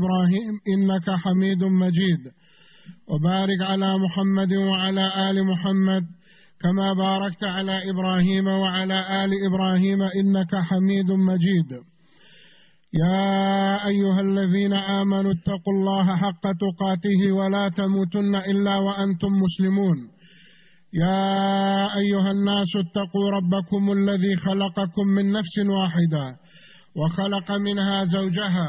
إبراهيم إنك حميد مجيد. وبارك على محمد وعلى آل محمد كما باركت على إبراهيم وعلى آل إبراهيم إنك حميد مجيد. يا أيها الذين آمنوا اتقوا الله حق تقاته ولا تموتن إلا وأنتم مسلمون. يا أيها الناس اتقوا ربكم الذي خلقكم من نفس واحدة وخلق منها زوجها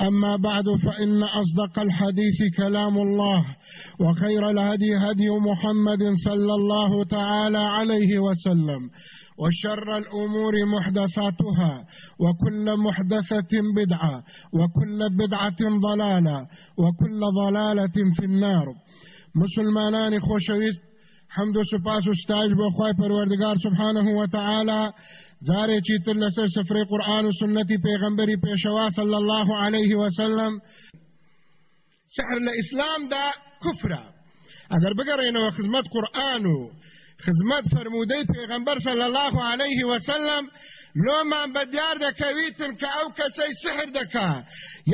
أما بعد فإن أصدق الحديث كلام الله وخير الهدي هدي محمد صلى الله تعالى عليه وسلم وشر الأمور محدثاتها وكل محدثة بدعة وكل بدعة ضلالة وكل ضلالة في النار. مسلمانان خوشويست حمد و سپاس و ستایش بۆ سبحانه وتعالى جارێکی تر لەسەر سفرەی قورآن و سنەتی پێغەمبەری پێشەوا صلی الله عليه وسلم. سحر لە ئیسلامدا کوفرە ئەگەر بگەڕێنەوە خزمەت قورآن و خزمەت فرمودەی پێغەمبەر صلی الله عليه وسلم لۆمان بە دیار دەکەویتن کە ئەو کەسەی سحر دەکا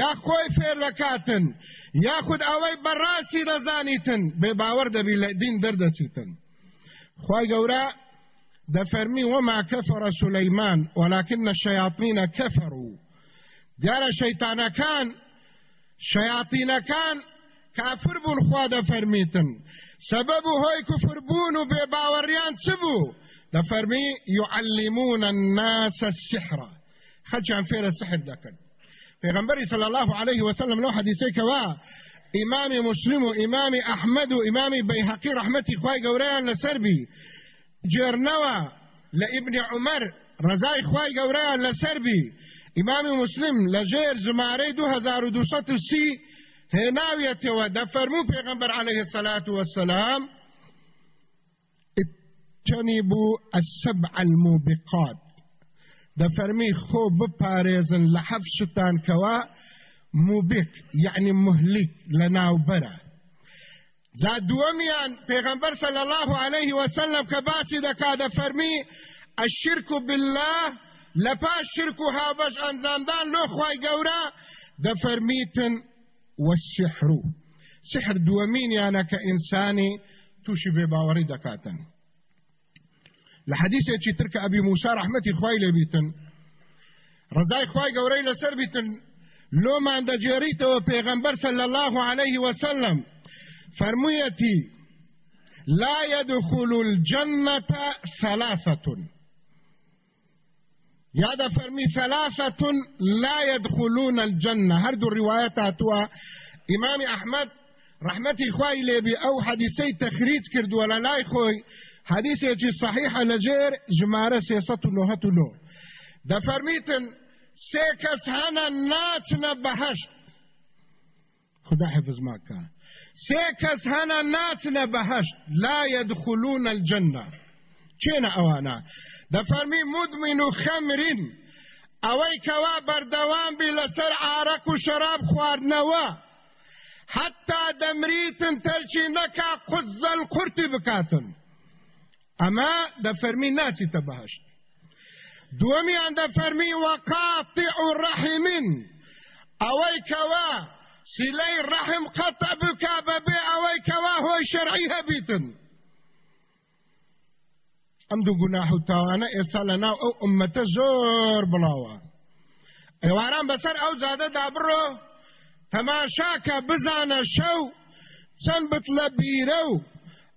یا خۆی فێر دەکاتن یاخود ئەوەی بەڕاستی دەزانیتن بێ باوەڕ دەبی لە دین دەردەچیتن خی گەورە دفرمي وما كفر سليمان ولكن الشياطين كفروا. ديار شيطان كان شياطين كان كافر خوا دفرميتن سبب هوي كفر بون بباوريان سبو. دفرمي يعلمون الناس السحر. عن فير السحر دكن پیغمبر صلى الله عليه وسلم لو حديثي كوا امام مسلم امام احمد امام بيهقي رحمتي خواي قوريان لسربي جێرنەوە لە ئیبنی عمەر ڕزای خوای گەورەیان لەسەربی ئیمامی مسلم لە ژێر ژمارەی 2230 هێناویەتەوە دەفەرموو پێغەمبەر عليه الصلاة والسلام. اجتنبوا السبع الموبقات. دەفەرمی خۆ بپارێزن لە حەف شتان کەوا موبک یعنی مهلیک لە ناوبەرە دووەمیان پێغەمبەر صلی الله عليه وسلم کە باسی دەکا دەفەرمی الشرك بالله لپاش شرک و هاوبەش ئەنجامدان لۆ خوای گەورە دەفەرمیتن والسحر. سحر دووەمینیانە کە ئینسانی تووشی بێباوەڕی دەکاتن لە حەدیثێکی ترکە ئەبی موسا ڕەحمەتی خوای لێبیتن ڕزای خوای گەورەی لەسەر بیتن. لۆمان دەجێریتەوە پێغەمبەر صلی الله عليه وسلم فرميتي لا يدخل الجنة ثلاثة. يا فرمي ثلاثة لا يدخلون الجنة. هردو الروايات هاتوا. إمام أحمد رحمتي خوي لبي أو حديثي تخريج كرد ولا لا خوي حديثي يجي صحيحة لجير جمارة سياسة نوهة نو. ده فرميتن سيكس هنا الناس نبهشت خدا حفظ ما كان. سيكس هنا ناتنا بهشت لا يدخلون الجنة. چين اوانا دفرمي مدمن خمر اوي كوا بردوان بي لسر عارق و خواردنوا حتى دمريتن تلشي نكا قز القرط بكاتن اما دفرمي ناتي تبهشت دومي عند فرمي وقاطع رحم اوي كوا سلەی ڕەحم قەتە بکا بەبێ ئەوەی کەوا هۆی شەرعی هەبیتن. ئەم دوو گوناح و تاوانە ئێستا لە ناو ئەو ئومەتە زۆر بڵاوە. ئێواران بەسەر ئەو جادەدا بڕۆ تەماشاکە بزانە شەو چەند بت لە بیرە و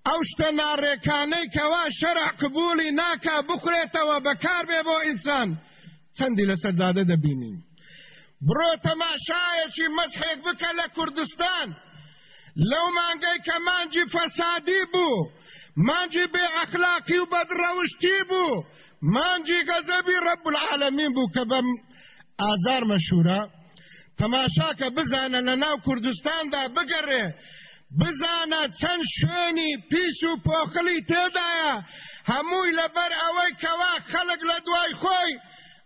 ئەو شتە ناڕێکانەی کەوا شەرع قبولی ناکا بکرێتەوە بەکار بێ بۆ ئینسان. چەندی لەسەر جادە دەبینین؟ بڕۆ تەماشایەکی مەسحێک بکە لە کوردستان. لەو مانگەی کە مانجی فەسادی بوو مانجی بێ ئەخلاقی و بەدڕەوشتی بوو مانجی غەزەبی ڕەب العالەمین بوو کە بەم ئازار مەشهورە تەماشاکە بزانە لە ناو کوردستاندا بگەڕێ بزانە چەند شوێنی پیس و پۆخلی تێدایە. هەمووی لەبەر ئەوەی کەوا خەڵک لە دوای خۆی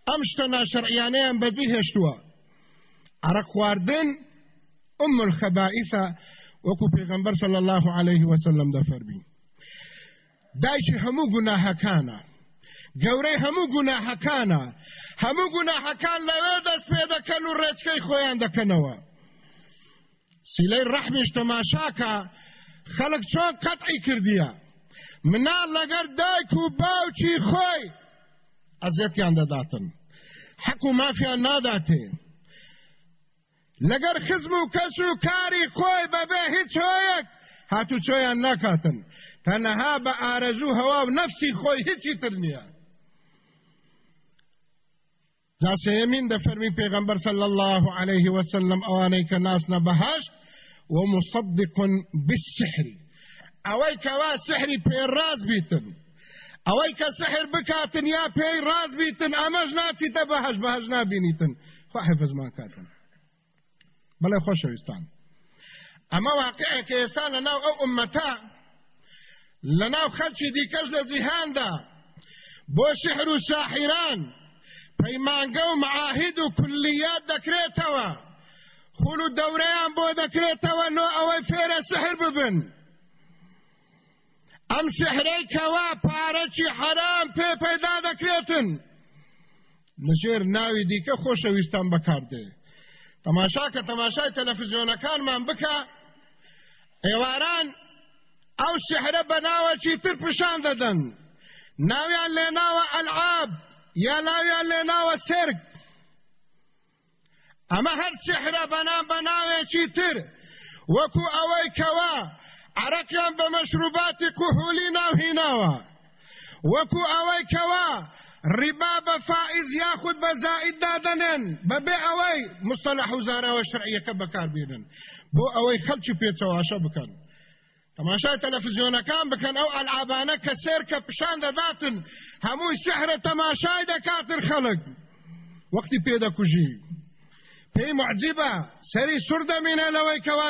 ئەم شتە ناشەرعیانەیان بەجی هێشتووە. عرق خواردن أم الخبائث وەکو پێغەمبەر صلى الله عليه وسلم دەفەرمی دایکی هەموو گوناهەکانە گەورەی هەموو گوناهەکانە هەموو گوناهەکان لەوێ دەست پێ دەکەن و ڕێچکەی خۆیان دەکەنەوە سیلەی ڕەحمیش تەماشاکە خەڵک چۆن قەتعی کردیە مناڵ لەگەر دایک و باوکی خۆی ئەزێتیان دەداتن حەق و مافیان ناداتێ لەگەر خزم و کەس و کاری خۆی بەبێ هیچ هۆیەک هاتو چۆیان ناکاتن. تەنەها بە ئارەزوو هەوا و نەفسی خۆی هیچی تر نییە. جاسەیەمین دەفەرمی پێغەمبەر صلى الله عليه وسلم ئەوانەی کە ناسنە بەهشت ومصدق بالسحر. ئەوەی کەوا سحری پێڕاز بیتن. ئەوەی کە سحر بکاتن یا پێی ڕاز بیتن ئەمەش ناچیتە بەهش بەهش نابینیتن. خوا حفظمان کاتن. بەڵێ خۆشەویستان ئەمە واقعێکە ئێستا لەناو ئەو ئومەتا لەناو خەلکی دیکەش لە جیهاندا بۆ شحر و ساحیران پەیمانگە و معاهید و کولیات دەکرێتەوە خول و دەورەیان بۆ دەکرێتەوە لۆ ئەوەی فێرە سحر ببن۔ ئەم سحرەی کەوا پارەکی حرام پێ پەیدا دەکرێتن لەژێر ناوی دیکە خۆشەویستان بەکاردێ تەماشا کە تەماشای تەلەفزیۆنەکانمان بکە ئێواران ئەو سحرە بە ناوەکی تر پیشان دەدەن ناویان لێناوە ئەلعاب یا ناویان لێناوە سرگ. ئەمە هەر سحرە بەنام بە ناوێکی تر. وەکو ئەوەی کەوا عرەکیان بە مەشروباتی کوهولی ناوهیناوە وەکو ئەوەی کەوا ڕیبا بە فائز یاخود بە زائید دادنێن بەبێ ئەوەی مستەلح و زاراوە شرعیەکە بەکاربێنن بۆ ئەوەی خەلکی پێچەواشە بکەن تەماشای تەلەفزیۆنەکان بکەن ئەو ئەلعابانە کە سێر کە پیشان دەداتن هەمووی سحرە تەماشای دەکاتر خەڵک وەختی پێدەکوژی پێی معجیبە سەری سوور دەمینە لەوەی کەوا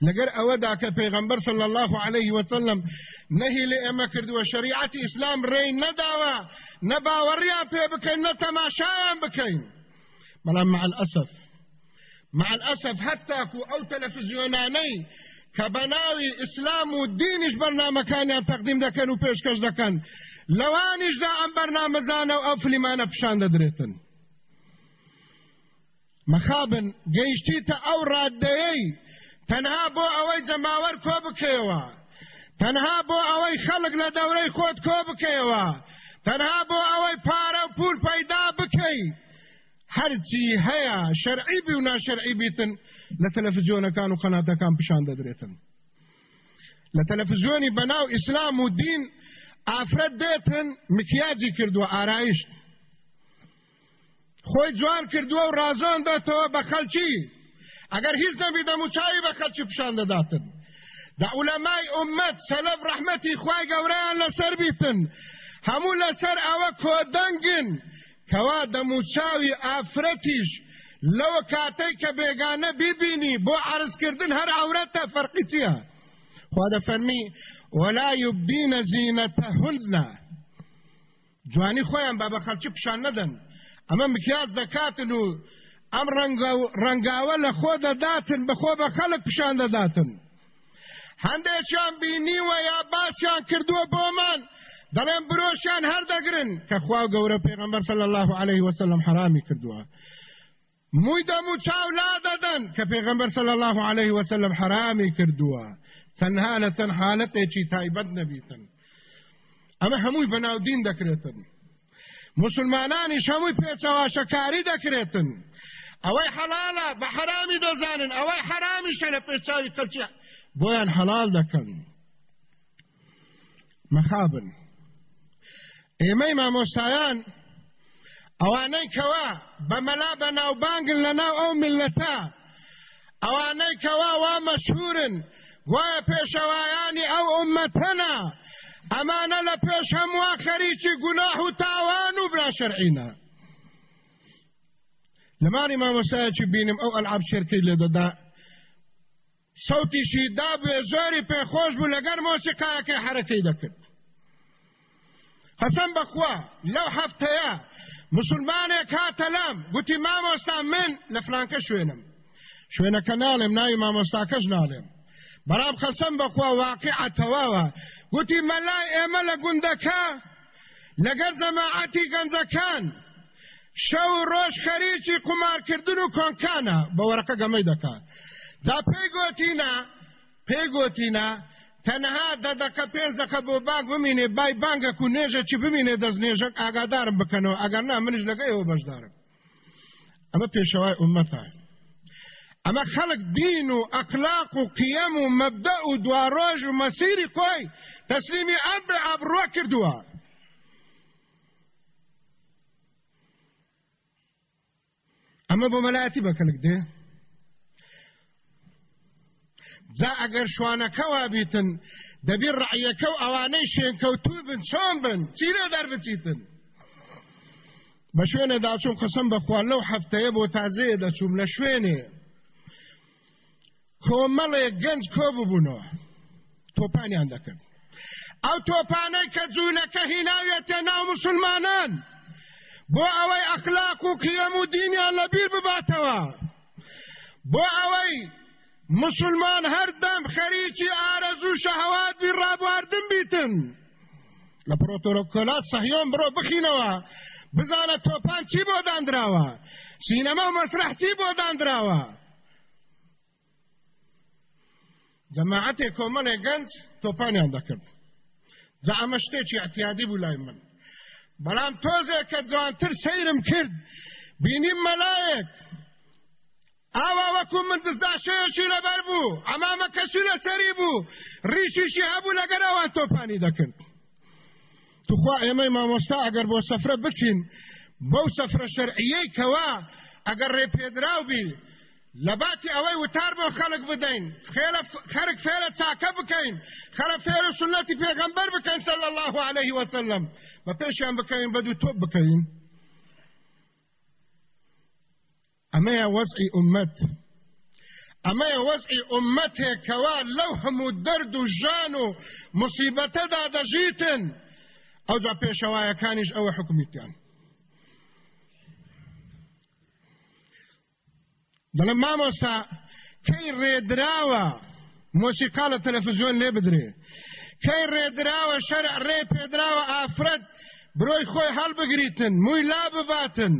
دەبینیتن لەگەر ئەوەدا کە پێغەمبەر صلی الله عليه وسلم نهی لێ ئێمە کردووە شریعەتی ئیسلام ڕێی نەداوە نەباوەڕیان پێ بکەین نە تەماشایان بکەین. بەڵام مع الأسف مع الأسف حتى كو أو تلفزيوناني كبناوي إسلام ودينش برنامج كان تقديم دكن وبيشكش دكن. لوانش دا أم برنامج زانا أو فلمانا بشان دريتن مخابن گەیشتیتە ئەو ڕاددەیەی تەنها بۆ ئەوەی جەماوەەر کۆ بکەوە تەنها بۆ ئەوەی خەڵک لە دەورەی خۆت کۆ بکەوە تەنها بۆ ئەوەی پارە و پول پەیدا بکەی. هەرچی هەیە شەرعی بی و ناشەرعی بیتن لە تەلەفزیۆنەکان و خەناتەکان پیشان دەدرێتن. لە تەلەفزیۆنی بەناو ئیسلام و دین ئافرەت دێتن مکیاجی کردووە ئارایشت. خۆی جوان کردووە و ڕازۆن دەتەوە بە خەلکی ئەگەر هیچ نەبی دەموچاوی بە خەلکی پیشان دەداتن دا علەمای ئومەت سەلەف ڕەحمەتی خوای گەورەیان لەسەر بیتن. هەموو لەسەر ئەوە کۆدەنگن کەوا دەموچاوی ئافرەتیش لەوە کاتەی کە بێگانە بیبینی بۆ عرضکردن هەر عورەتە فەرقی چییە خوا دەفەرمی ولا يبدين زينتهن جوانی خۆیان با بە خەلکی پیشان نەدەن ئەمە مکیاز دەکاتن و ئەم ڕنگاوە لە خۆ دەداتن بەخۆ بە خەڵک پیشان دەداتن. هەندێکیان بینیوە یا باسییان کردووە بۆمان دەڵێن برۆشیان هەردەگرن کە خوا گەورە پێغەمبەر صلی الله عليه وسلم حرامی کردووە. مووی دەم و چاو لا دەدەن کە پێغەمبەر صلی الله عليه وسلم حرامی کردووە. تەنها لە چەند حالەتێکی تایبەت نەبیتن. ئەمە هەمووی بەناودین دەکرێتن. مسلمانانی هەمووی پێچەواشەکاری دەکرێتن. ئەوەی حەلالە بە حرامی دەزانن ئەوەی حرامیشە لە پێچاوی کەلچە بۆیان حەلال دەکەن مەخابن ئێمەی مامۆستایان ئەوانەی کەوا بەمەلا بە ناوبانگن لە ناو ئەو ملەتە ئەوانەی کەوا وا مەشهورن گوایە پێشەوایانی ئەو ئومەتەنە ئەمانە لە پێش هەمووا خەریکی گوناح و تاوان و برا شەرعینە لەمانی مامۆستایەکی بینم ئەو ئەلعاب شێرکەی لێ دەدا سەوتیشی دابێ زۆری پێخۆش بوو لەگەر مۆسیقایەکەی حرەکەی دەکرد قەسەم بەخوا لەو هەفتەیە مسلمانێک هاتە لام گوتی مامۆستا من لە فلانکە شوێنم شوێنەکە ناڵێم ناوی مامۆستاکەش ناڵێم بەرام خەسەم بەخوا واقع تەواوە گوتی مەلای ئێمە لە گوندەکە لەگەر جەماعەتی گەنجەکان شەو ڕۆژ خەریکی قمارکردن و کۆنکانە بە وەرەکە گەمەی دەکات جا پێی گوتینە پێی گوتینە تەنها دەدەکە پێنج دەکە بۆ بانگ بمینێ بای بانگەک و نێژە چی بمینێ دەست نێژەک ئاگادارم بکەنەوە ئەگەر نا منش لەگە ئێوە بەشدارم. ئەمە پێشەوای ئومەتە ئەمە خەڵک دین و ئەقلاق و قیەم و مەبدە و دواڕۆژ و مەسیری خۆی تەسلیمی ئەب ئابڕۆ کردووە. ئەمە بۆ مەلایەتی بەکەلک دێ؟ جا ئەگەر شوانەکەوا بیتن دەبی ڕعیەکە و ئەوانەی شوێنکەوتوو بن چۆن بن؟ چی لێ دەربچیتن؟ بە شوێنە داچوم قسم بەخوا لەو هەفتەیە بۆ تازەیە دەچوم لە شوێنێ. کۆمەڵێک گەنج کۆ ببوونەوە؟ تۆپانیان دەکرد ئەو تۆپانەی کە جوولەکە هیناوێتە ناو مسلمانان. بۆ ئەوەی ئەخلاق و قیەم و دینیان لەبیر بباتەوە. بۆ ئەوەی مسلمان هەردەم خەریکی ئارەزوو شەهەواتی ڕابواردن بیتن. لە پرۆتۆرۆکۆلات سەحیۆن بڕۆ بخینەوە. بزانە تۆپان چی بۆ دانراوە سینەمە و مەسرح چی بۆ دانراوە جەماعەتێ کۆمەڵێ گەنج تۆپانیان دەکرد. جا ئەمە شتێکی احتیادی بوو لای من. بەڵام تۆزێک کە جوانتر سەیرم کرد. بینیم مەلایەک. ئاوا وەکو من دزداشەیەکی لەبەر بوو. ئەمامە کەسی لەسەری بوو. ڕیشیشی هەبوو لەگەر ئەوان تۆپانی دەکرد. توخوا ئێمەی مامۆستا ئەگەر بۆ سەفرە بچین بەو سەفرە شەرعیەی کەوا ئەگەر ڕێپێدراو بی لەباتی ئەوەی وتار بۆ خەڵک بدەین خەرک فێرە چاکە بکەین خەڵە فێرە سنەتی پێغەمبەر بکەین سەل الله عليه وسلم. بە پێشیان بکەین بە دوو تۆپ بکەین ئەمەیە وەزعی ئومەت ئەمەیە وەزعی ئومەتێکەوە لەو هەموو دەرد و ژان و مصیبەتەدا دەژیتن ئەوجا پێشەوایەکانیش ئەوە حکومیتیان دەڵم مامۆستا کەی ڕێدراوە؟ مۆسیقا لە تەلەڤزیۆن لێ بدرێ. کەی ڕێدراوە شەرع ڕێ پێدراوە ئافرەت بڕۆی خۆی هەڵبگریتن مووی لا بباتن.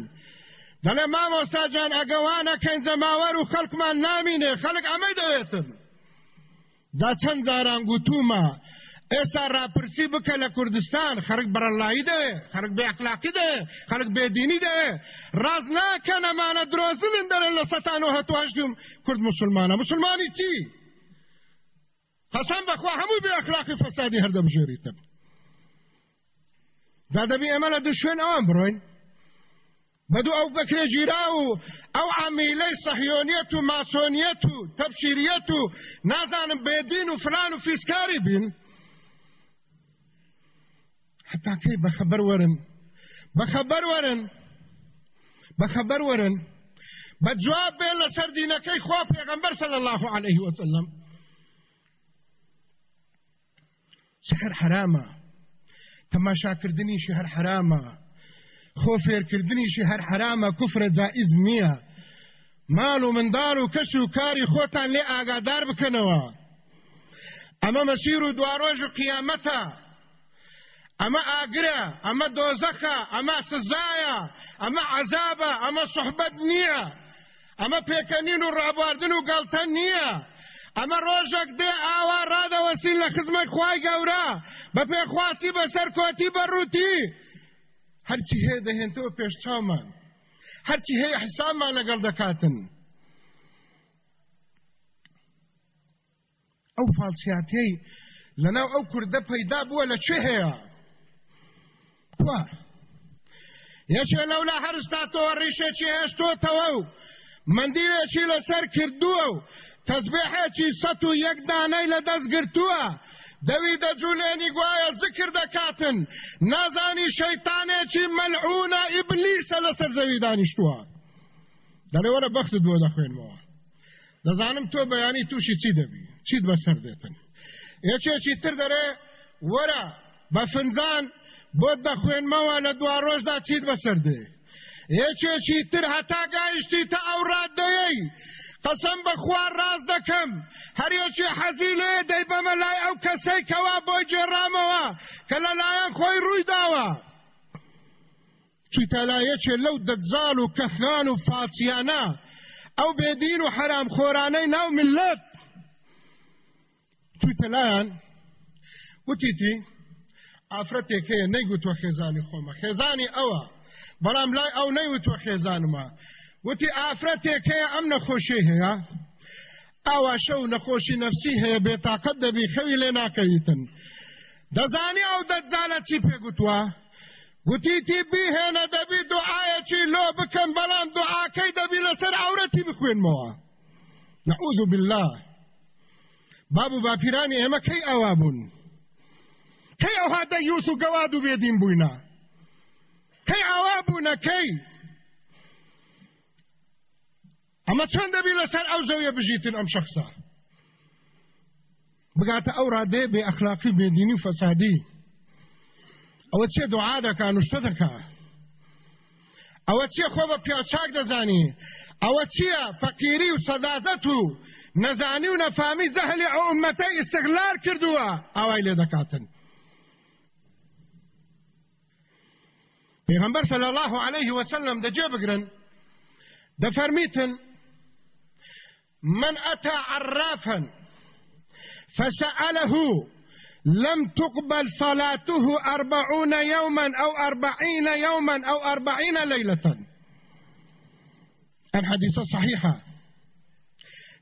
دەڵێ مامۆستا جان ئەگەوانە کەین زەماوەر و خەڵکمان نامینێ خەڵک ئەمەی دەوێتن. دا چەند جاران گوتومە ئێستا ڕاپرسی بکە لە کوردستان. خەرک بەرەڵایی دەوێ خەرک بێ ئەخلاقی دەوێ خەرک بێدینی دەوێ ڕاز ناکەن ئەمانە درۆزنن دەرن لە سەتان و هەتواشتم کورد مسلمانە. مسلمانی چی؟ قەسەم بەخوا هەموو بێ ئەخلاقی فەسادی هەردەبژێریتن دا دەبی ئێمە لە دوو شوێن ئەوان بڕۆین. بدو أو بكري جيراو أو عميلي صهيونية ماسونية تبشيرية نازان بيدين وفلان وفيسكاري بين حتى كي بخبر ورن. بخبر ورن. بخبر ورن. بجواب بين لسر دينكي خواه پیغمبر صلى الله عليه وسلم. سحر حرامة. تماشا کردنی شهر حرامة. خۆ فێرکردنیشی هەر حرامە کوفرە جائز نییە ماڵ و منداڵ و کەس و کاری خۆتان لێ ئاگادار بکەنەوە ئەمە مەسیر و دواڕۆژ و قیامەتە ئەمە ئاگرە ئەمە دۆزەکە ئەمە سزایە ئەمە عذابە ئەمە صحبەت نییە. ئەمە پێکەنین و ڕابواردن و گەڵتە نییە. ئەمە ڕۆژێک دێ ئاوا ڕادەوەسین لە خزمەت خوای گەورە. بە پێخواسی بەسەر کۆتی بەڕووتی هەرچی هەیە دەهێنتەوە پێش چاومان. هەرچی هەیە حسابمان لەگەڵ دەکاتن. ئەو فالسیاتەی لەناو ئەو کووردە پەیدا بووە لەکوێ هەیە؟ کوا یەکێ لەولا هەرستاتەوە ڕیشێکی هێشتۆتەوە و مندیلێکی لەسەر کردووە و تەزبێحێکی سەد و یەک دانەی لە دەست گرتووە. دەوی دەجوولێنی گوایە ذکر دەکاتن. نازانی شەیتانێکی مەلعونە ئیبلیسە لەسەر زەوی دانیشتووە دەڵێ وەرە بەختت بۆ دەخوێنمەوە. دەزانم تۆ بەیانی تووشی چی دەبی؟ چیت بەسەر دێتن؟ یەکێکی تر دەرێ وەرە بە فنجان بۆ دەخوێنمەوە لە دوا ڕۆژدا چیت بەسەر دێ یەکێکی تر هەتا گایشتی تا ئەو ڕاددەیەی قسم بەخوا ڕاست دەکەم. هەریەکی حەزی لێ دەی بەمە لای ئەو کەسەی کەوا بۆی جێڕامەوە کە لەلایەن خۆی ڕووی داوە. چیتە لایەکێ لەو دەجال و کەخنان و فاچیانە ئەو بێدین و حرام خۆرانەی ناو ملت چیتە لایەن؟ وتیتی ئافرەتێک هەیە نەیگوتوە خێزانی خۆمە. خێزانی ئەوە بەڵام لای ئەو نەیوتوە خێزانمە. وتی ئافرەتێک هەیە ئەم نەخۆشی هەیە؟ ئاوا شەو نەخۆشی نەفسی هەیە بێتاقەت دەبی خەوی لێ ناکەویتن. دەزانی ئەو دەجالە چی پێگوتووە؟ گوتیتی بیهێنە دەبی دوعاەکی لۆ بکەم بەڵام دوعاکەی دەبی لەسەر عورەتی بخوێنمەوە. نعوذ بالله. باب باپیرانی ئێمە کەی ئەوا بوون؟ کەی ئەوها دەیوس و گەواد و بێدین بووینە کەی ئاوا بوونە کەی ئەمە چەند دەبی لەسەر ئەو زەویە بژیتن ئەم شخصە بگاتە ئەو ڕادێ بێ ئەخلاقی بێدینی و فەسادی ئەوە چێ دوعا دەکا نوشتە دەکا ئەوە چیە خۆ بە پیاچاک دەزانی ئەوە چییە فەقیری و سەدادەت و و نەفامی زەهلی ئەو ئومەتەی ئستغلال کردووە ئاوای لێ پێغەمبەر صلی الله عليه وسلم دەجێ بگرن. دەفەرمیتن من أتى عرافا فسأله لم تقبل صلاته أربعون يوما أو أربعين يوما أو أربعين ليلة. الحديث صحيحة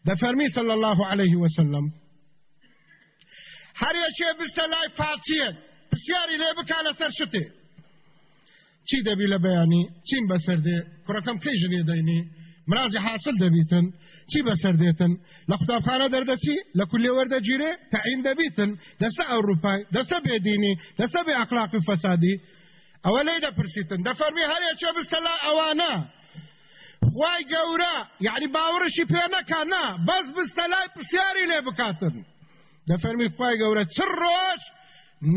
دفرمي صلى الله عليه وسلم. هر لای فاتیە پرسیاری لێ بکە لەسەر شتێ چی لە بەیانی؟ چین بەسەر دێ؟ کوڕەکەم ژنێ دەینی؟ مرازی حاصل دەبیتن. چی بەسەر دێتن؟ لە قوتابخانە دەردەچی؟ لە کولی وەردەگیرێ؟ تەعین دەبیتن. دەستە ئەوروپای دەستە بێدینی دەستە بێ ئەخلاقی فەسادی. ئەوە لی دەپرسیتن. دەفەرمی هەرێکە بستە لا ئەوانە. خوای گەورە! یعنی باوەڕشی پێ نەکە نا. بەس بستە لای پرسیاری لێ بکاتن. دەفەرمی خوای گەورە چ ڕۆژ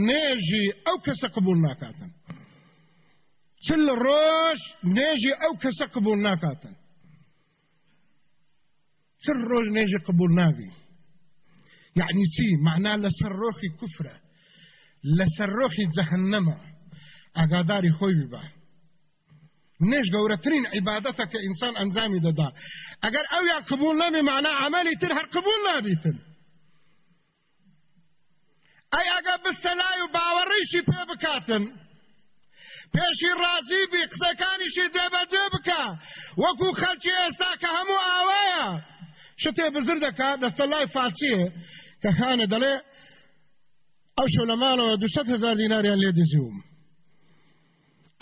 نێژی ئەو کەسە قبول ناکاتن. چل ڕۆژ نێژی ئەو کەسە قبول ناکاتن سر ڕۆژ نێژە قبول نابی یعنی چی؟ معنا لەسەر ڕۆخی کوفرە لەسەر ڕۆخی جەهنەمە ئاگاداری خۆی ببە نێژ گەورەترین عیبادەتە کە ئینسان ئەنجامی دەدا ئەگەر ئەو یا قبول نامی معنا عملی تر هەر قبول نابیتن. ئەی ئەگە بستەلای و باوەڕیشی پێ بکاتن پێشی ڕازی بی قسەکانیشی جێبەجێ بکە. وەکو خەلکی ئێستا کە هەموو ئاوەیە شتێ بزر دەکا دەستە لای فارچیە کە خانە دەڵێ ئەو شو لە ماڵەوە دوشت هزار دیناریان لێ دزیوم.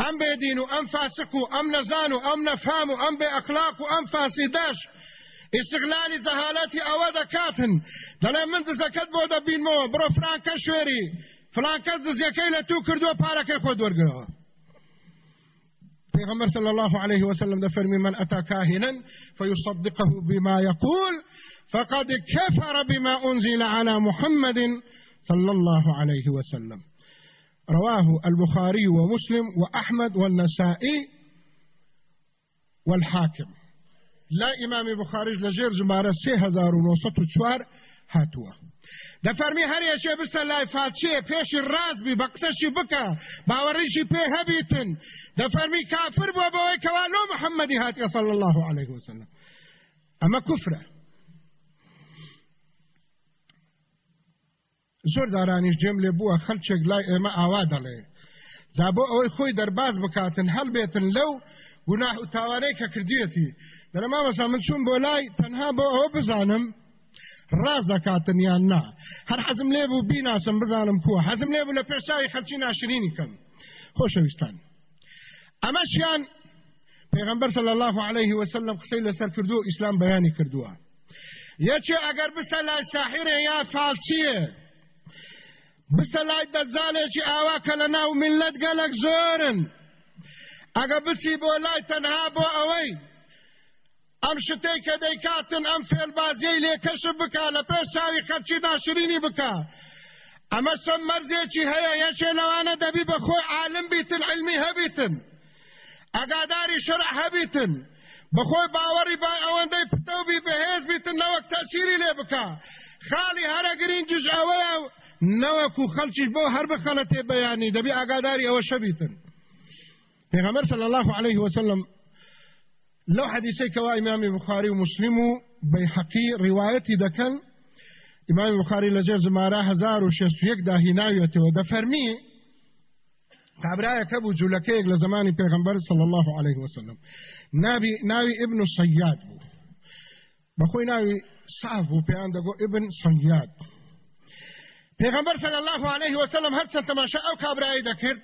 ئەم بێدین و ئەم فاسق و ئەم نەزان و ئەم نەفام و ئەم بێ ئەخلاق و ئەم فاسیدەش استغلالی زەهالەتی ئەوە دەکاتن. دەڵێ من دزەکەت بۆ دەبینمەوە بڕۆ فرانکە شوێری. فلان کەس دزیەکەی لە تو کردووە پارەکەی خۆ دوەرگەوە پیغمبر صلى الله عليه وسلم دفرمي من أتى كاهنا فيصدقه بما يقول فقد كفر بما أنزل على محمد صلى الله عليه وسلم. رواه البخاري ومسلم وأحمد والنسائي والحاكم لا إمام بخاري لجير زمارة سي هزار ونوسط وشوار هاتوا دەفەرمی هەرێشێ بستە لای فاتچێ پێشی ڕازبی بە قسەشی بکە باوەڕیشی پێ هەبیتن. دەفەرمی کافر بۆ بەوەی کەوا لۆ محەممەدی هاتیە صل الله عليه وسلم. ئەمە کوفرە. زۆر دارانیش جێم لێ بووە خەلچێک لای ئێمە ئاوا دەڵێ. جا بۆ ئەوەی خۆی دەرباز بکاتن هەڵبێتن لەو گوناه و تاوانەی کە کردیەتی. دەرەما مەسا من چوون بۆ لای تەنها بۆ ئەوە بزانم ڕاز دەکاتن یان نا هەر حەزم لێ بوو بیناسم بزانم کووە حەزم لێ بوو لە پێشاوی خەلکی ناشرینی کەم. خۆشەویستان ئەمەشیان پێغمبەر صلی الله عليه وسلم قسەی لەسەر کردو و ئیسلام بەیانی کردووە. یەکێ ئەگەر ساحرێ یا فالچیە بسە لای دەجالێکی ئاوا کە لە ناو ملت گەلک زۆرن. ئەگە بچی بۆ لای تەنها بۆ ئەم شتەی کە دەیکاتن ئەم فێلبازیەی لێ کەشف بکە لە پێش چاوی خەرچی ناشرینی بکە ئەمە چەند مەرزێکی هەیە یەکێ لەوانە دەبی بە خۆی عالم بیتن علمی هەبیتن ئەگاداری شەرع هەبیتن بەخۆی باوەڕی با ئەوەندەی پتەوبی بەهێز بیتن نەوەک تەسیری لێ بکە خاڵی هەرە گرنگیش ئەوەیە نەوەکو خەلکیش بۆ هەر بخەنە تێ بەیانی دەبی ئاگاداری ئەوە شەبیتن پێغەمبەر صلی الله عليه وسلم لو حديثي كوا إمام بخاري ومسلم بيحقي روايتي دكن إمام بخاري لجر زمارا هزار وشست يك داهناويته ودفرمي خبرايا كبو جولكيك لزمان پیغمبر صلى الله عليه وسلم. نابي ناوي ابن صياد بو. بخوي ناوي صاف بو دقو ابن صياد. پیغمبر صلى الله عليه وسلم هر سنت ما شاء أو كابراي دكر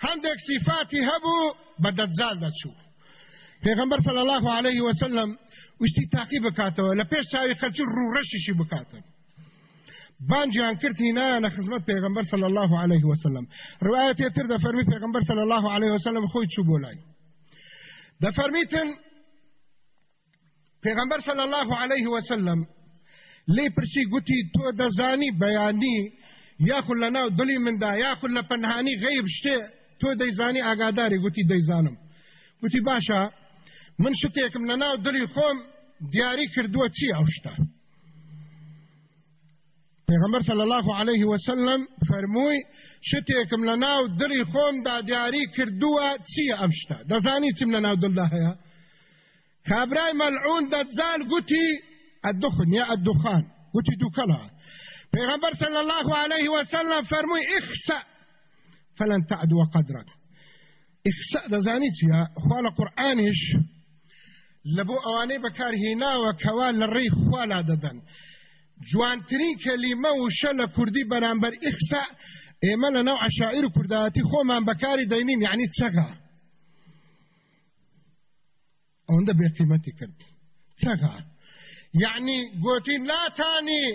هندك صفاتي هبو بددزال دچو پیغمبر صلى الله عليه وسلم وشتی تاقی بکاتەوە لە پێش چاوی خەلکی ڕوو ڕەشیشی بکاتن. بانجیان کردی نایە خزمەت پێغمبەر صلى الله عليه وسلم. ڕواەتێ تر دەفەرمی پێغمبەر صلى الله عليه وسلم خۆی چوو بۆ لای. دەفەرمیتن پێغمبەر صلى الله عليه وسلم لێ پرسی گوتی تۆ دەزانی بەیانی یاخود لە ناو دڵی مندا یاخود لە پەنهانی غەیب شتێ تۆ دەیزانی ئاگاداری گوتی دەیزانم. گوتی باشە من شتێکم لە ناو دڵی خۆم دیاری کردووە چی ئەو شتە پێغەمبەر صلی الله عليه وسلم فەرمووی شتێکم لە ناو دڵی خۆمدا دیاری کردووە چییە ئەم شتە دەزانی چیم لە ناو دڵدا هەیە کابرای مەلعون دەجال گوتی الدخن یا الدخان گوتی دووکەڵە پێغەمبەر صلی الله عليه وسلم فەرمووی اخسأ فلن تعدو قدرك. اخسأ دەزانی چیە خوا لە قورآانیش بۆ ئەوانەی بەکارهێناوە کەوا لە ڕێی خوالا دەدەن جوانترین کەلیمە و شە لە کوردی بەرامبەر ئیخسا ئێمە لە ناو عشاعیر و کورداتی خۆمان بەکاری دەینین یعنی چەغا ئەوەندە بێقیمەتی کرد. چەغا یعنی گوتی ناتانی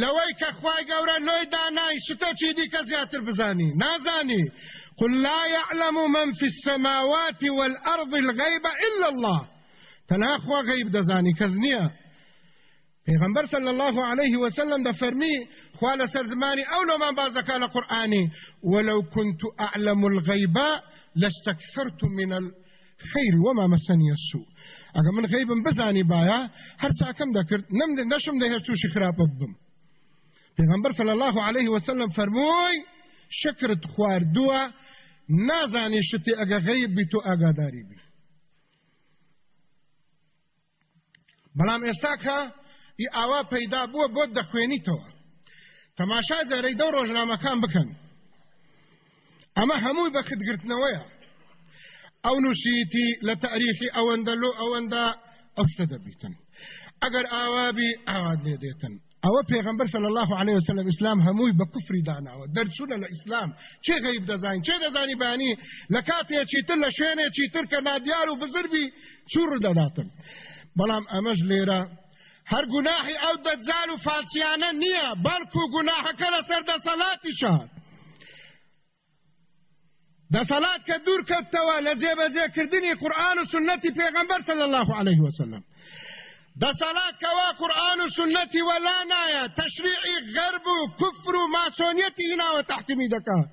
لەوەی کە خوای گەورە لۆی دانای شتە چی دیکە زیاتر بزانی؟ نازانی. قل لا يعلم من في السماوات والأرض الغيب إلا الله. تنها خوا غيب دزاني كزنيه پیغمبر صلی الله علیه وسلم د فرمی خواله سرزمانی أو لو من بازکا لقرآنی ولو كنت اعلم الغیب لاستكثرت من الخير وما مسني السوء. اگر من غیبم بزانی بایا هر چاکم دکرد نم نشم ده توش خراب بم پیغمبر صلی الله علیه وسلم فرموی شکرت خواردووە نازانی شتی ئەگە غەیب بی تۆ ئاگاداری بی. بەڵام ئێستا کە ئی ئاوا پەیدا بووە بۆ دەخوێنیتەوە. تەماشا جارەی دەو ڕۆژنامەکان بکەن. ئەمە هەمووی بە خدگرتنەوەیە ئەو نووسیتی لە تاریخی ئەوەندە لۆ ئەوەندە ئەو شتە دەبیتن. ئەگەر ئاوابی ئاواد لێ دێتن. ئەوە پێغمبەر صلی الله عليه وسلم اسلام هەمووی بە کوفری داناوە. دەرچوونە لە ئیسلام. چێ غەیب دەزانین چێ دەزانی بانی لە کاتێکی تر لە شوێنێکی تر کە نادیار و بزربی چوڕ دەداتن. بەڵام ئەمەش لێرە هەر گوناحی ئەو دەجال و فالچیانە نییە بەڵکو گوناحەکە لەسەر دەسەڵاتیشە دەسەڵات کە دوور کەوتەوە لە جێبەجێکردنی قورآن و سنەتی پێغەمبەر صلی الله عليه وسلم دەسەڵات کەوا قورآن و سنەتی وەلا نایە تەشریعی غەرب و کوفر و ماسۆنیەتی هیناوە تحکیمی دەکات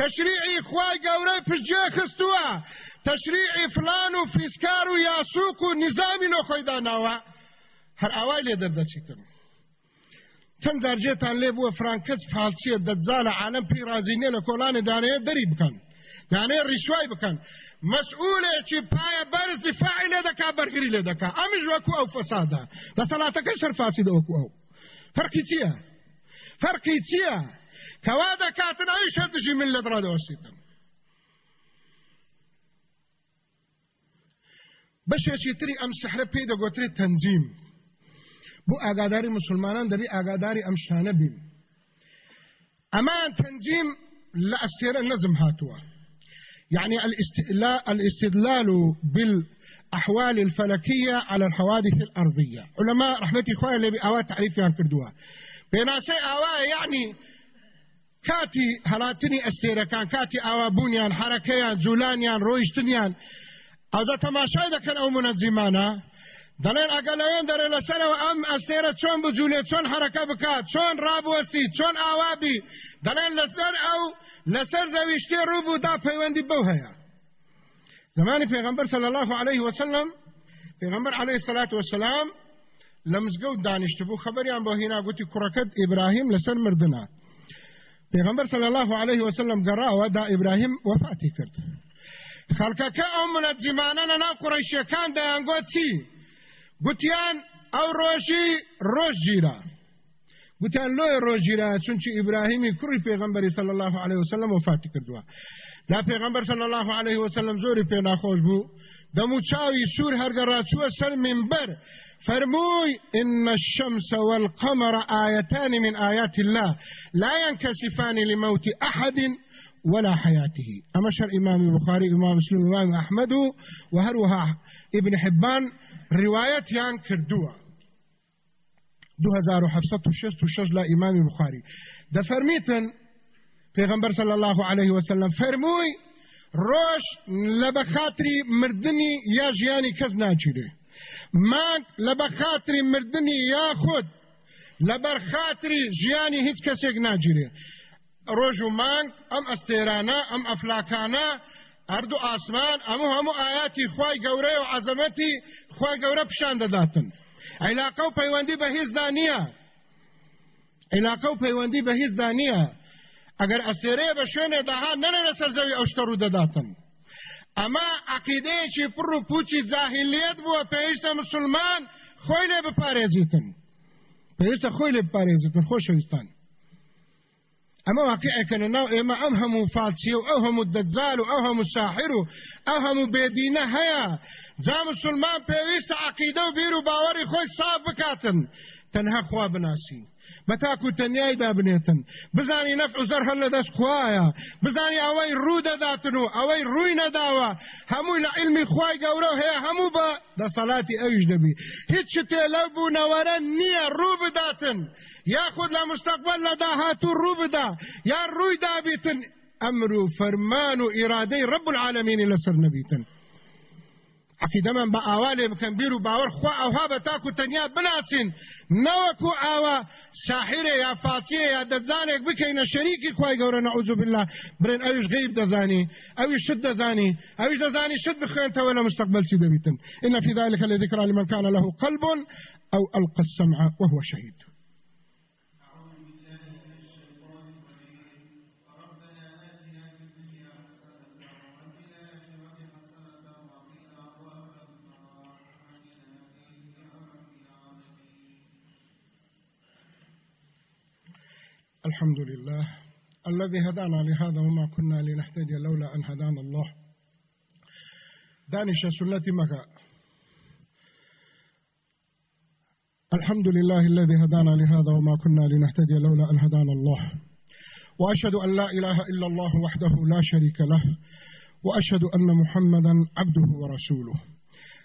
تشریعی خوای گەورەی پرجێ خستووە تشریعی فلان و فیسکار و یاسوک و نظامی نۆخۆی داناوە هەر ئاوای لێ دەردەچیتن چەند جارجێتان لێ بووە فرانکەس فالچیە دەجالە عالم پێی رازینێ لە کۆڵانی دانەیە دەری بکەن. دانەیە ڕیشوای بکەن. مەسئولێکی پایە بەرز دیفاعی لێ دەکا بەرگری لێ دەکا. ئەمیش وەکو ئەو فەسادە دەسەڵاتەکەی سەرفاسی دەوەکو ئەو. فەرقی چییە؟ فەرقی چییە؟ کەوا دەکاتن ئەوی شەردژی من لە دڕادەوەسیتن بەشێکی تری ئەم سەحرە پێی دەگوترێت تەنجیم بۆ ئاگاداری مسلمانان دەبی ئاگاداری ئەم شتانە بین ئەمان تەنجیم نەزم هاتووە يعني الاستدلال بالأحوال الفلكية على الحوادث الأرضية. علماء رحمة إخواني اللي بأوات تعريفيان كردوها. بيناسي أوا يعني كاتي هلاتني أستيرة كان كاتي أوا بونيان حركيان جولانيان رويشتنيان. أو ده تماشاي ده كان أو منظمانا. دەڵێن ئەگە لەوێن دەرێ لەسەرەوە ئەم ئەستێرە چۆن بجوولێ چۆن حرەکە بکات چۆن ڕابوەستی چۆن ئاوابی دەڵێن لەسەر ئەو لەسەر زەوی شتێ ڕووبوو دا پەیوەندی بەو هەیە زمانی پێغمبەر صلی الله عليه وسلم پێغمبەر عليه الصلاة والسلام لە مزگەوت دانیشت بوو خبریان بۆ هینا گوتی کوڕەکەت ئیبراهیم لەسەر مردنا. پێغمبەر صلی الله عليه وسلم گەڕاوە دا ئیبراهیم وفاتی کرد. خەڵکەکە ئەو منەتجیمانە لە ناو قوڕیشیەکان دەیانگۆ چی؟ گوتیان ئەو ڕۆژی ڕۆژ گیرە گوتیان لۆی ڕۆژگیرە چونچی ئیبراهیمی کوڕی پێغمبەری صلی الله عليه وسلم وفاتی کردووە. دا پێغمبەر صلی الله عليه وسلم زۆری پێ ناخۆش بوو. دەمو چاوی سوور هەرگەڕاچووە سەر منبەر. فرموي إن الشمس والقمر آيتان من آيات الله. لا ينكسفان لموت أحد ولا حياته. أما شر إمام البخاري إمام مسلم إمام أحمد وهروها ابن حبان رواية يان كردوة. دو هزار و حفصت و شست و شش لا إمام بخاری ده فرمیتن پیغمبر صلی الله علیه وسلم فرموی روش ژیانی کەس ناچیرێ مانگ لە بەخاتری مردنی یا خود لەبەر خاتری ژیانی هیچ کەسێک ناگیرێ ڕۆژ و مانگ ئەم ئەستێرانە ئەم ئەفلاکانە هەردوو ئاسمان ئەموو هەموو ئاياتی خی گەورەی و عەزەمەتی خی گەورە پیشان دەداتن. عیلاقە و پەیوەندی بە هیچدا نییە. عیلاقە و پەیوەندی بە هیچدا نییە. ئەگەر ئەسێرەیە بە شوێنێ داها نەنە لەسەر زەوی ئەوشتە ڕوو دەداتن. ئەمە عقیدەیەکی پڕ و پوچی جاهلیت بووە پێویستە مسلمان خۆی لێ بپارێزیتن. پێویستە خۆی لێ بپارێزیتن خۆشەویستان أما واقعك ناو إما أم همو فالسي أو همو دجال أو همو ساحر أو همو بيدينة هيا. جا مسلمان پێویستە عقیدە و بیر و باوەڕی خۆی صاف بکاتن. تەنها خوا بناسی بەتاکو تەنیای دابنێتن بزانی نەف زەر هەر لە دەست خوایە بزانی ئەوەی ڕوو دەداتن و ئەوەی ڕووی نەداوە هەمووی لە علمی خوای گەورە هەیە هەموو بە دەسەڵاتی ئەویش دەبی هیچ شتێ لەو بوونەوەرە نییە ڕوو بداتن. یاخود لە مستقبل لە داهاتوو ڕوو بدا. یا ڕووی دابیتن ئەمر و فەرمان و ئیرادەی ڕب العالمینی عقیدەمان ئاوا لێ بکەن بیر و باوەڕ خوا ئەوها بە تاکو تەنیا بناسین. نەوەکو ئاوا ساحرێ یا فاتیە یا دەزانێک بکەینە شەریکی خوای گەورە نەعوذ بالله. برن ئەویش غیب دەزانی ئەویش شت دەزانی ئەویش دەزانی شت بخوێنتەوە لە مستقبل چی دەبیتن إن في ذلك لذكرى لمن كان له قلب أو ألقى السمع وهو شهيد الحمد لله. الذي هدانا لهذا وما كنا لنهتدي لولا أن هدانا الله. دانش سلة مكة. الحمد لله الذي هدانا لهذا وما كنا لنهتدي لولا أن هدانا الله. وأشهد أن لا إله إلا الله وحده لا شريك له. وأشهد أن محمدا عبده ورسوله.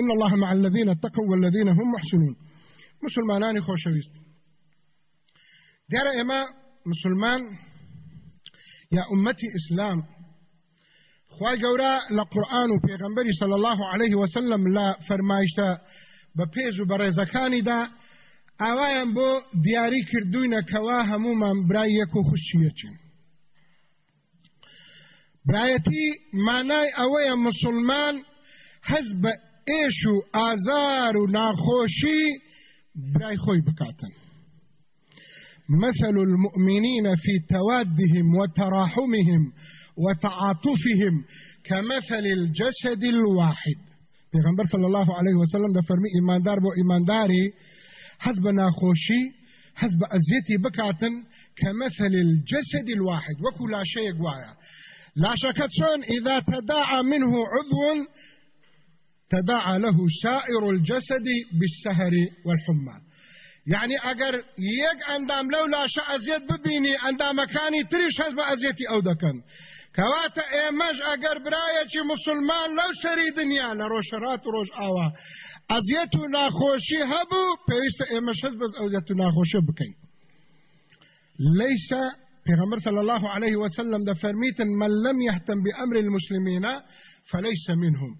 إن الله مع الذين اتقوا والذين هم محسنون. مسلمانانی خۆشەویست دیارە ئێمە مسلمان یا ئومەتی ئیسلام خی گەورە لە قورآن و صلی الله عليه وسلم لە فەرمایشتە بە پێز و بەڕێزەکانیدا ئاوایان بۆ دیاری کردوینەکەوا هەمومان برای یەک و خوشیەچین برایەتی مسلمان بە ئێش و ئازار و ناخۆشی برای خۆی بکاتن مثل المؤمنين في توادهم وتراحمهم وتعاطفهم كمثل الجسد الواحد پیغمبر صلى الله عليه وسلم ده فرمي ایماندار بو ایمانداری حسب ناخوشی حسب ازیتی بکاتن كمثل الجسد الواحد وكو لا شيء قوايا لا شك إذا تداعى منه عضو تداعى له سائر الجسد بالسهر والحمى. یعنی ئەگەر یەک ئەندام لەو لاشە ئەزیێت ببینی ئەندامەکانی تریش هەست بە ئەزیەتی ئەو دەکەن کەواتە ئێمەش ئەگەر برایەکی مسلمان لەو سەری دنیا لە ڕۆژەرات و ڕۆژ ئاوا ئەزیەت و ناخۆشی هەبوو پێویستە ئێمەش هەست بەس ئەوزیەت و ليس پیغمبر صلى الله عليه وسلم ده من لم يهتم بأمر المسلمين فليس منهم.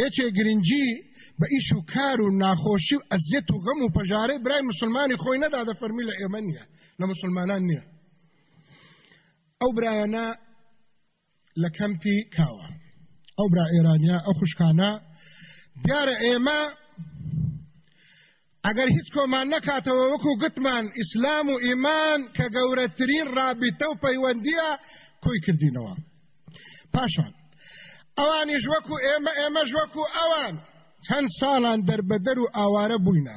یەکێ گرنگی بە ئیش و کار و ناخۆشی و ئەزیێت و غەم و پەژارەی برای مسلمانی خۆی نەدا دەفەرمی لە ئێمە نییە لە مسلمانان نییە. ئەو برایەنە لە کەمپی کاوە. ئەو برا ئێرانیا ئەو خوشکانە. دیارە ئێمە ئەگەر هیچ کۆمان نەکاتەوە وەکو گوتمان ئیسلام و ئیمان کە گەورەترین ڕابتە و پەیوەندیە کۆی کردینەوە. پاشان ئەوانیش وەکو ئێمە ئێمەش وەکو ئەوان. چەند ساڵان دەربەدەر و ئاوارە بووینە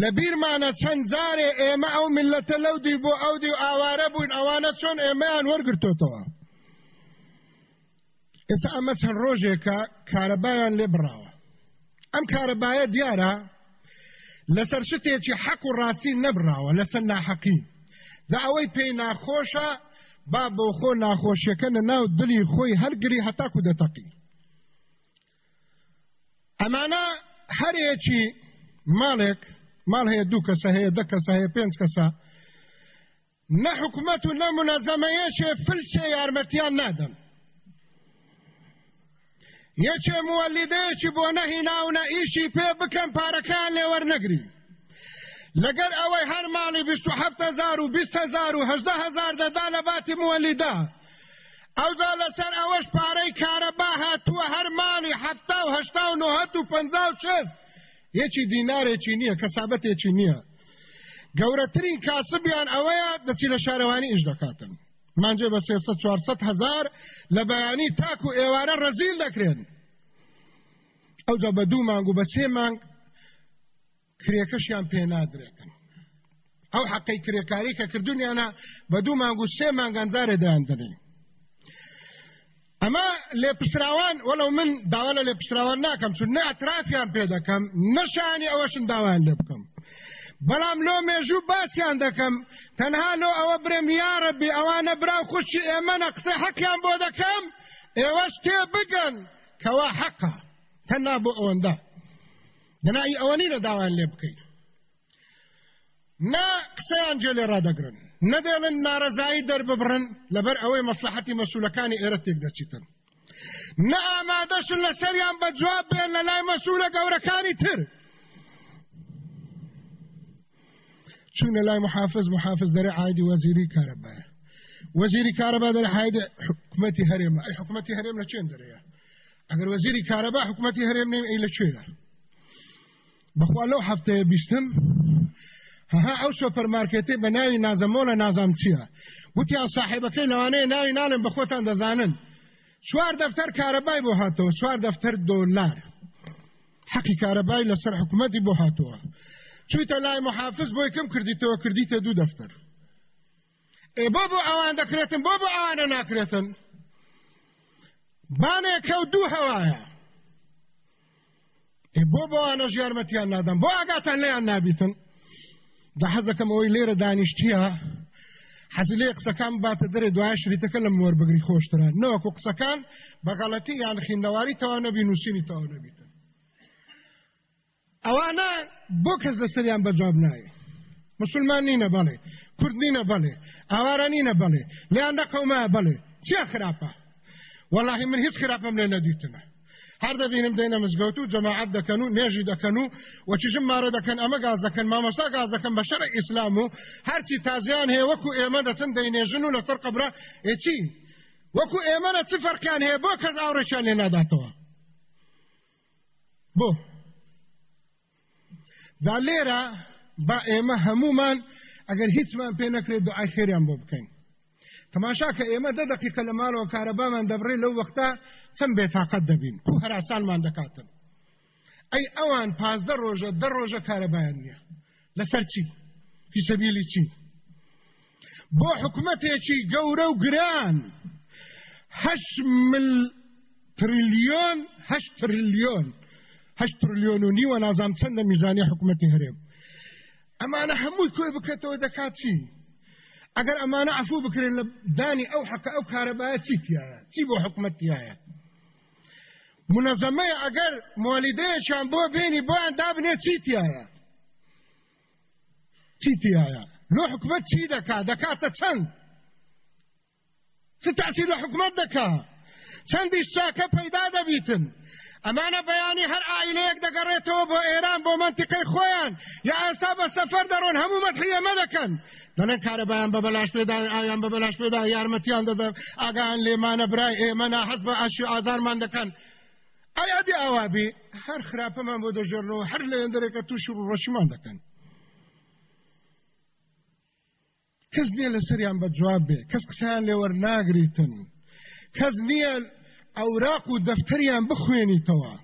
لە بیرمانە چەند جارێ ئێمە ئەو ملەتە لەودی بۆ ئەودی و ئاوارە بووین ئەوانە چۆن ئێمەیان وەرگرتوتەوە؟ ئێستا ئەمە چەند ڕۆژێکە کارەبایان لێ بڕاوە. ئەم کارەبایە دیارە لەسەر شتێکی حەق و ڕاستی نەبراوە لەسەر ناحەقی. جا ئەوەی پێی ناخۆشە با بۆ خۆ ناخۆشیەکە لە ناو دلی خۆی هەرگری هەتاکو دەتەقی ئەمانە هەرێکی ماڵێک ماڵ هەیە دوو کەسە هەیە دە کەسە هەیە پێنج کەسە نە حکوومەت و نە منەزەمەیەشێ فلچێ یارمەتیان نادەم یەکێ موەلیدەیەکی بۆ نەهیناونە ئیشی پێ بکەم پارەکان لێوەرنەگری لەگەر ئەوەی هەر ماڵی 27هزار و 20هزار و 10هزار دەدا لە باتی موەلیدا ئەودا لەسەر ئەوەش پارەی کارەبا هاتووە هەر ماڵی هەفتا و هەشتا و نهەت و و شەست یەکی دینارێکی نییە کەسابەتێکی نییە. گەورەترین کاسبیان ئەوەیە دەچی لە شارەوانی ئیش دەکاتن. مانجێ بە 400 هزار لە بەیانی تاک و ئێوارە ڕەزیل دەکرێن. ئەوجا بە دوو مانگ و بە سێ مانگ کرێکەشیان پێ نادرێتن. ئەو حەقەی کرێکاری کە کردوونیانە بە دوو مانگ و سێ مانگانجارێ دەیاندنی ئەمە لێپسراوان وەڵەو من داوا لە لێپسراوان ناکەم چون نە ئەترافیان پێ دەکەم نەشانی ئەوەشم داوایان لێ بکەم. بەڵام لۆ مێژوو باسییان دەکەم تەنها لۆ ئەوە برێمیارە بێ ئەوانە براو خوشی ئێمەە قسەی حەقیان بۆ دەکەم ئێوەش تێ بگەن کەوا حەقا تەنها بۆ ئەوەندا. دەنایی ئەوەنی لە داوان لێ بکەیت نا قسەیان جێ لێ ڕدەگرن نەدێڵن ناڕزایی دەرببڕن لەبەر ئەوەی مەسلحەتی مەسوولەکانی ئێرە تێک دەچیتن نە ئامادەشن لە سەریان بە جواب بێن لە لای مەسوولە گەورەکانی تر. چون لای محافظ محافظ دەرە عادی وەزیری کارەبایە وەزیری کارەبا دەرە عادی حکومەتی هەرێمە ئەی حکومەتی هەرێم لە چێن دەرەیە ئەگەر وەزیری کارەبا حکومەتی هەرێم نیم ئەی لە کوێدا بەخوا لەو هەفتەیە بیستم ها ئەو سۆپەرمارکێتی بە ناوی نازەمۆلە نازام چییە؟ وتیان ساحیبەکەی لەوانەیە ناوی ناڵێن بە خۆتان دەزانن. چوار دەفتەر کارەبای بۆ هاتەوە چوار دەفتەر دۆلار. حەقی کارەبای لەسەر حکوومەتی بۆ هاتووە. چویتە لای محافظ بۆی کەم کردیتەوە کردیتە دوو دەفتەر. بۆ بۆ ئەوان دەکرێتن بۆ بۆ ئەوانە ناکرێتن. بانێک کەوت دوو هەوایە. بۆ بۆوانە ژیارمەتیان نادەم. بۆ ئاگاتان لێیان نابیتن. دا حەزەکەم ئەوەی لێرە دانیشتیە. حەزی لێ قسەکان باتە دەرێ دوای شریتەکە لە مۆربگری خۆشتران نەوەکو قسەکان بەغەڵەتی یان خیندەواری تەوا نەبی نووسینی تەوا نەبیتن. ئەوانە بۆ کەس لەسەریان بەجواب نایە. مسلمان نینە بەڵێ کورد نینە بەڵێ ئاوارە نینە بەڵێ لیان دەقەومە بەڵێ. چیا خراپە؟ واللهی من هیچ خراپەم لێ نەدیتنە هەر دەبینم دێنە مزگەوت و جەماعەت دەکەن و نێژی دەکەن و وەچژم مارە دەکەن ئەمە گاز دەکەن مامۆستا گاز دەکەن بە شەرە ئیسلام و هەرچی تازیان هەیە وەکو ئێمە دەچن دەینێژن و لەسەر قبرە ئێچی وەکو ئێمەە چ فەرکان هەیە؟ بۆ کەس ئاوڕێکیان لێ ناداتەوە. بۆ. دا لێرە با ئێمە هەمومان ئەگەر هیچمان پێ نەکرێت دوعای خێریان بۆ بکەین. تەماشا کە ئێمە دە دقیقە لە ماڵەوە کارەبامان دەبڕێ لەو وەختا چەند بێتاقەت دەبین کو هەراسانمان دەکاتن ئەی ئەوان پازدە ڕۆژە دە ڕۆژە کارەبایان نییە لەسەر چی فیسەبیلی چی بۆ حکوومەتێکی گەورە و گران هەش مل تریلیۆن هەش تریلیۆن هەش تریلیۆن و نیوە نازام چەندە میزانی حکوومەتی هەرێم ئەمانە هەمووی کۆی بکەتەوە دەکات چی ئەگەر ئەمانە عفوو بکرێن لە دانی ئەو حەکە ئەو کارەبایە چی تایە چی بۆ حکومت تایە منەزەمەیە ئەگەر مۆلیدەیەشان بۆ بێنی بۆیان دابنێ چی تایە چی تایە لۆ حکومت چی دەکا دەکاتە چەند چ تەسیر لە حکومت دەکا چەندی چاکە پەیدا دەبیتن ئەمانە بەیانی هەر ئایلەیەک دەگەڕێتەوە بۆ ئێران بۆ منتیقەی خۆیان یا ئێستا بە سەفەر دەڕۆن هەموو مەتحیەمە دەکەن دەنێن کارەبایان بە بەلاش پێدا ئایان بە بەلاش پێدا یارمەتیان دەدە ئاگان لێمانە برای ئێمە ناحەز بە ئاشی ئازارمان دەکەن ئەی ئەدی ئاوابی هەر خراپەمان بۆ دەژێرنەوە هەر لە ئەندەرێکە تووش و ڕەشیمان دەکەن. کەس نییە لە سەریان بە جواب بێ. کەس قسەیان لێوە ناگریتن کەس نییە ئەوراق و دەفتەریان بخوێنیتەوە.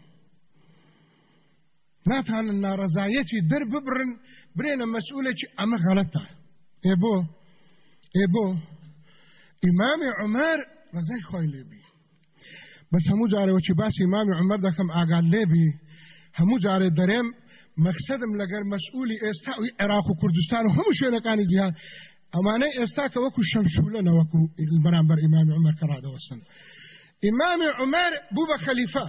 ناتانن ناڕزایەتی دەر ببرن برێنە مەسئولێکی ئەمە غەڵەتە ئێ بۆ ئێ بۆ ئیمامی عمەر ڕزای خۆی لێبی بەس هەموو جارەوەکی باسی ئیمامی عمەر دەکەم ئاگاد لێبی هەموو جارێ دەرێم مەقسەدم لەگەر مەسئولی ئێستا و عێراق و کوردستان و هەموو شوێنەکانی جیهان ئەمانەی ئێستا کە وەکو شەمشولە نەوەکو بەرامبەر ئیمامی عمەر کە ڕادەوەسن ئیمامی عمەر بوو بە خەلیفە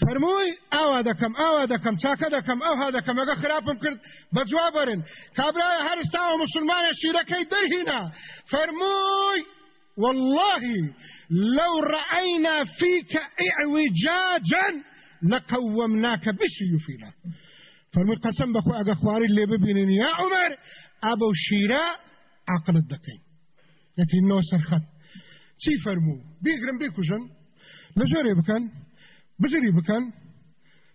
فەرمووی ئاوا دەکەم ئاوا دەکەم چاکە دەکەم ئەوها دەکەم ئەگە خراپم کرد بە جوابرن کابرایە هەرستاوە مسلمانە شیرەکەی دەرهینا فەرمووی والله لو رأينا فيك اعوجاجا لقومناك بالسيوفنا فرمي قسم بخو اگه خواري اللي ببينين يا عمر أبو شيرا عقل الدكين يتي نو سرخت چی فەرموو بیگرم بیکوژن لەژێرێ بکەن بژری بکەن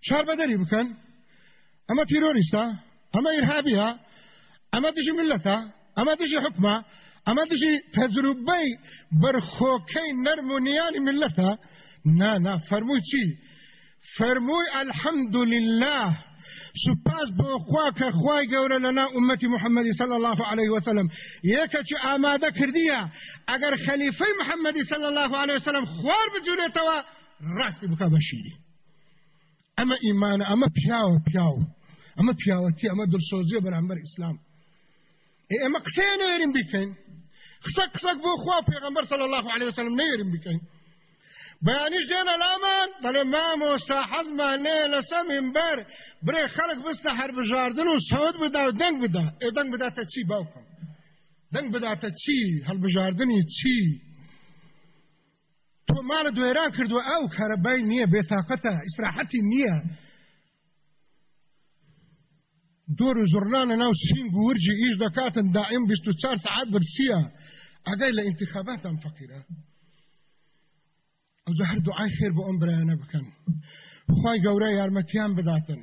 شار بەدەری بکەن ئەمە تیرۆریستا ئەمە ئیرهابیە ئەمە دژی ملەتە ئەمە دژی حکمە ئەمە دژی تەجروبەی بەرخۆکەی نەرمونیانی ملەتە نا نا فەرمووی چی؟ فەرمووی الحەمدولله سپاس بۆ خوا کە خوای لەنا ئومەتی محەممەدی صلی الله عليه وسلم یەکەچی ئامادە کردیە ئەگەر خەلیفەی محەممەدی صلی الله عليه وسلم خوار ڕاستی بکە بە شیری ئەمە ئیمانە ئەمە پیاوە پیاو ئەمە پیاوەتی ئەمە دڵسۆزیە بەرامبەر ئیسلام ئێمە قسەیە نێرین بکەین قسە قسەک بۆ خوا پێغەمبەر صلی الله عليه وسلم نێرین بکەین بەیانیش دێنە لامان بەڵێ مامۆستا حەزمان لێ لەسە منبەر برێ خەڵک بستە هەر بژاردن و سەوت بدا و دەنگ بدا. ئێ دەنگ بداتە چی باوکم دەنگ بداتە چی؟ هەڵبژاردننی چی؟ تۆ ماڵە دوێران کردووە ئەو کارەبای نییە بێتاقەتە ئیسراحەتی نییە دۆر و زڕنانە ناو سینگ ورجی ئیش دەکاتن دائم 24 ساعت برسیە ئەگەی لە انتخاباتم فەقیرە ئەو هەر دوعای خێر بۆ ئەم برایانە بکەن خی گەورە یارمەتیان بداتن.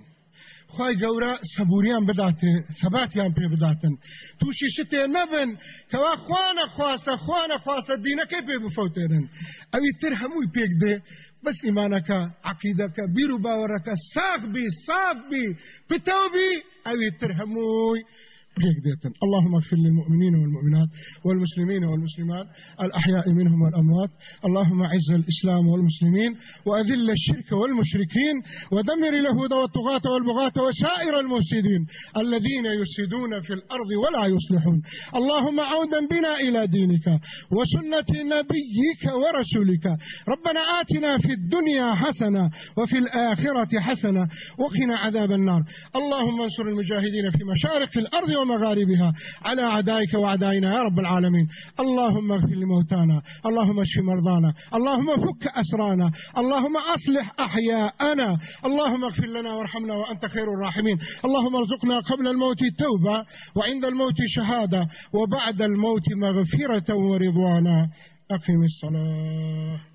خی گەورە سەبوریان بداتێ سەباتیان پێ بداتن. تووشی شتێ نەبن کەوا خوانە خواستە خوانە خواستە دینەکەی پێ بفەوتێنن ئەوی تر هەمووی پێک دێ بەس ئیمانەکە عقیدەکە بیر و باوەڕەکە ساغ بی ساف بی پتەوبی ئەوی تر هەمووی اللهم اغفر للمؤمنين والمؤمنات والمسلمين والمسلمات الأحياء منهم والأموات. اللهم أعز الإسلام والمسلمين وأذل الشرك والمشركين ودمر اليهود والطغاة والبغاة وسائر المفسدين الذين يفسدون في الأرض ولا يصلحون. اللهم عودا بنا إلى دينك وسنة نبيك ورسولك. ربنا آتنا في الدنيا حسنة وفي الآخرة حسنة وقنا عذاب النار. اللهم انصر المجاهدين في مشارق الأرض ومغاربها على أعدائك وأعدائنا يا رب العالمين. اللهم اغفر لموتانا اللهم اشف مرضانا اللهم فك أسرانا اللهم أصلح أحياءنا. اللهم اغفر لنا وارحمنا وأنت خير الراحمين. اللهم ارزقنا قبل الموت توبة وعند الموت شهادة وبعد الموت مغفرة ورضوانا. أقم الصلاة.